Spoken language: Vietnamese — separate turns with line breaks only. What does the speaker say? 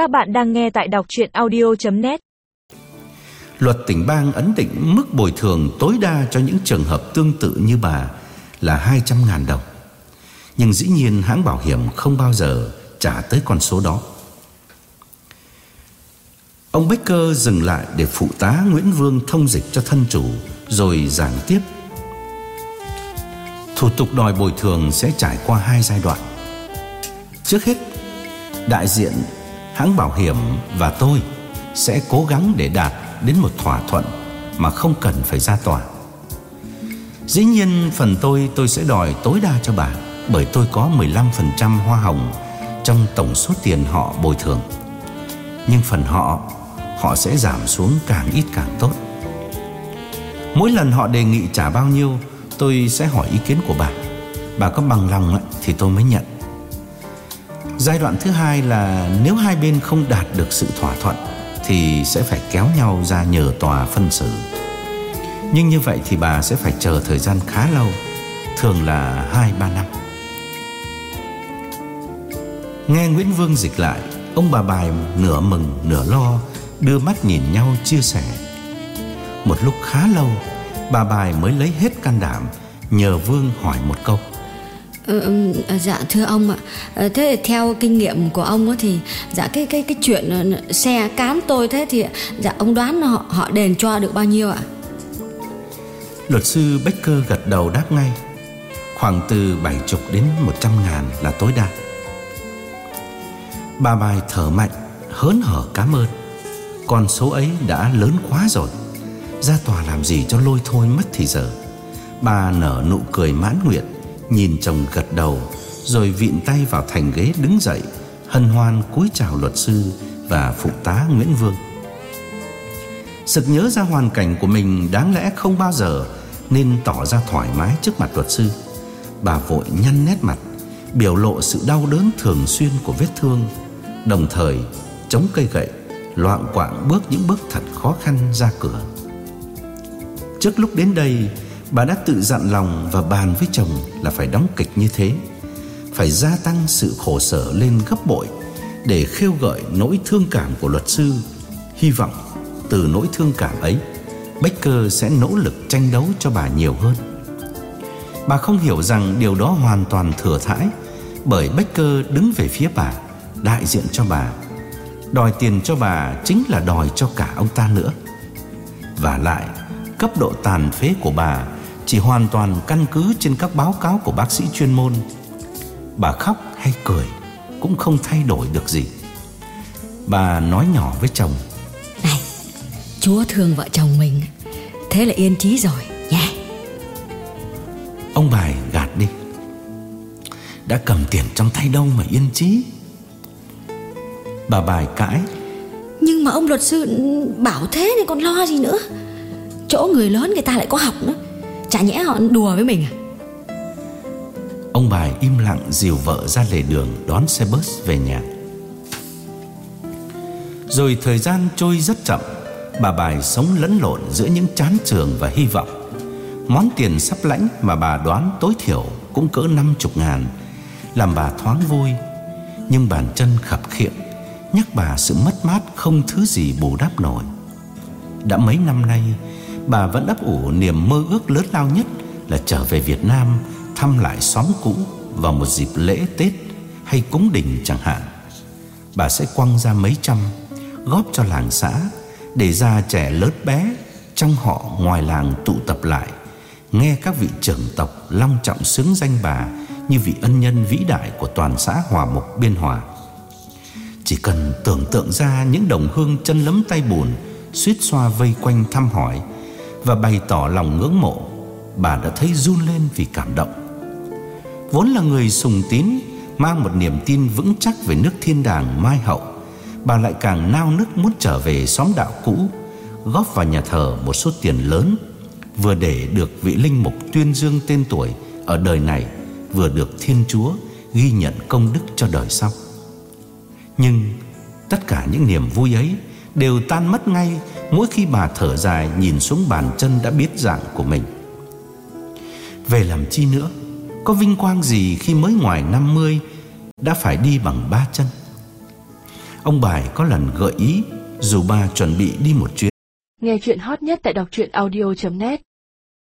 Các bạn đang nghe tại đọc chuyện audio.net
Luật tỉnh bang ấn định mức bồi thường tối đa cho những trường hợp tương tự như bà là 200.000 đồng. Nhưng dĩ nhiên hãng bảo hiểm không bao giờ trả tới con số đó. Ông Baker dừng lại để phụ tá Nguyễn Vương thông dịch cho thân chủ rồi giảng tiếp. Thủ tục đòi bồi thường sẽ trải qua hai giai đoạn. Trước hết, đại diện hãng bảo hiểm và tôi sẽ cố gắng để đạt đến một thỏa thuận mà không cần phải ra tòa. Dĩ nhiên phần tôi tôi sẽ đòi tối đa cho bà bởi tôi có 15% hoa hồng trong tổng số tiền họ bồi thường. Nhưng phần họ họ sẽ giảm xuống càng ít càng tốt. Mỗi lần họ đề nghị trả bao nhiêu, tôi sẽ hỏi ý kiến của bà. Bà có bằng lòng thì tôi mới nhận. Giai đoạn thứ hai là nếu hai bên không đạt được sự thỏa thuận thì sẽ phải kéo nhau ra nhờ tòa phân xử. Nhưng như vậy thì bà sẽ phải chờ thời gian khá lâu, thường là 2-3 năm. Nghe Nguyễn Vương dịch lại, ông bà bài nửa mừng nửa lo đưa mắt nhìn nhau chia sẻ. Một lúc khá lâu, bà bài mới lấy hết can đảm nhờ Vương hỏi một câu.
Ờ, ừ, ờ, dạ thưa ông ạ. Ờ, thế thế theo kinh nghiệm của ông thì dạ cái cái cái chuyện xe cán tôi thế thì dạ ông đoán họ họ đền cho được bao nhiêu ạ?
Luật sư Becker gật đầu đáp ngay. Khoảng từ 70 đến 100 ngàn là tối đa. Bà bài thở mạnh hớn hở cảm ơn. Con số ấy đã lớn quá rồi. Ra tòa làm gì cho lôi thôi mất thì giờ. Bà nở nụ cười mãn nguyện. Nhìn chồng gật đầu, Rồi vịn tay vào thành ghế đứng dậy, Hân hoan cúi chào luật sư Và phụ tá Nguyễn Vương. Sực nhớ ra hoàn cảnh của mình Đáng lẽ không bao giờ Nên tỏ ra thoải mái trước mặt luật sư. Bà vội nhăn nét mặt, Biểu lộ sự đau đớn thường xuyên của vết thương, Đồng thời chống cây gậy, Loạn quạng bước những bước thật khó khăn ra cửa. Trước lúc đến đây Bà đã tự dặn lòng và bàn với chồng là phải đóng kịch như thế. Phải gia tăng sự khổ sở lên gấp bội Để khêu gợi nỗi thương cảm của luật sư. Hy vọng từ nỗi thương cảm ấy, Baker sẽ nỗ lực tranh đấu cho bà nhiều hơn. Bà không hiểu rằng điều đó hoàn toàn thừa thãi Bởi Baker đứng về phía bà, Đại diện cho bà. Đòi tiền cho bà chính là đòi cho cả ông ta nữa. Và lại, cấp độ tàn phế của bà chỉ hoàn toàn căn cứ trên các báo cáo của bác sĩ chuyên môn. Bà khóc hay cười cũng không thay đổi được gì. Bà nói nhỏ với chồng:
"Này, Chúa thương vợ chồng mình, thế là yên trí rồi nha."
Ông bài gạt đi. Đã cầm tiền trong tay đâu mà yên trí. Bà bài cãi:
"Nhưng mà ông luật sư bảo thế thì còn lo gì nữa? Chỗ người lớn người ta lại có học nữa." Chả nhẽ họ đùa với mình à?
Ông bài im lặng dìu vợ ra lề đường Đón xe bus về nhà. Rồi thời gian trôi rất chậm, Bà bài sống lẫn lộn giữa những chán trường và hy vọng. Món tiền sắp lãnh mà bà đoán tối thiểu cũng cỡ 50 ngàn, Làm bà thoáng vui. Nhưng bàn chân khập khiễng, Nhắc bà sự mất mát không thứ gì bù đắp nổi. Đã mấy năm nay bà vẫn ấp ủ niềm mơ ước lớn lao nhất là trở về Việt Nam, thăm lại xóm cũ vào một dịp lễ Tết hay cúng đình chẳng hạn. Bà sẽ quăng ra mấy trăm, góp cho làng xã để ra trẻ lớn bé trong họ ngoài làng tụ tập lại, nghe các vị trưởng tộc long trọng xứng danh bà như vị ân nhân vĩ đại của toàn xã Hòa Mục Biên Hòa. Chỉ cần tưởng tượng ra những đồng hương chân lấm tay bùn, suýt xoa vây quanh thăm hỏi và bày tỏ lòng ngưỡng mộ, bà đã thấy run lên vì cảm động. Vốn là người sùng tín, mang một niềm tin vững chắc về nước thiên đàng mai hậu, bà lại càng nao nức muốn trở về xóm đạo cũ, góp vào nhà thờ một số tiền lớn, vừa để được vị linh mục tuyên dương tên tuổi ở đời này, vừa được Thiên Chúa ghi nhận công đức cho đời sau. Nhưng tất cả những niềm vui ấy đều tan mất ngay mỗi khi bà thở dài nhìn xuống bàn chân đã biết dạng của mình. Về làm chi nữa, có vinh quang gì khi mới ngoài 50 đã phải đi bằng ba chân. Ông Bài có lần gợi ý dù bà chuẩn bị đi một chuyến.
Nghe chuyện hot nhất tại đọc truyện audio.net